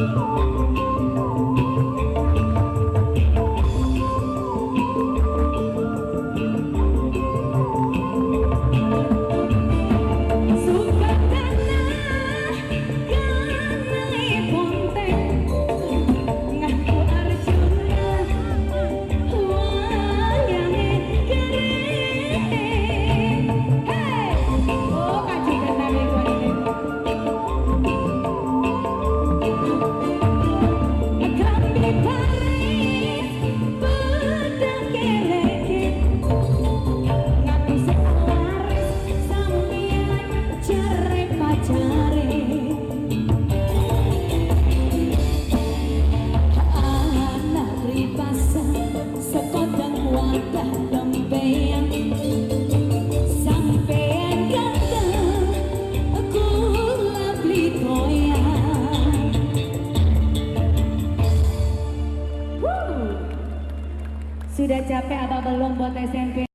Oh, oh. Sudah capek apa belum buat SMP?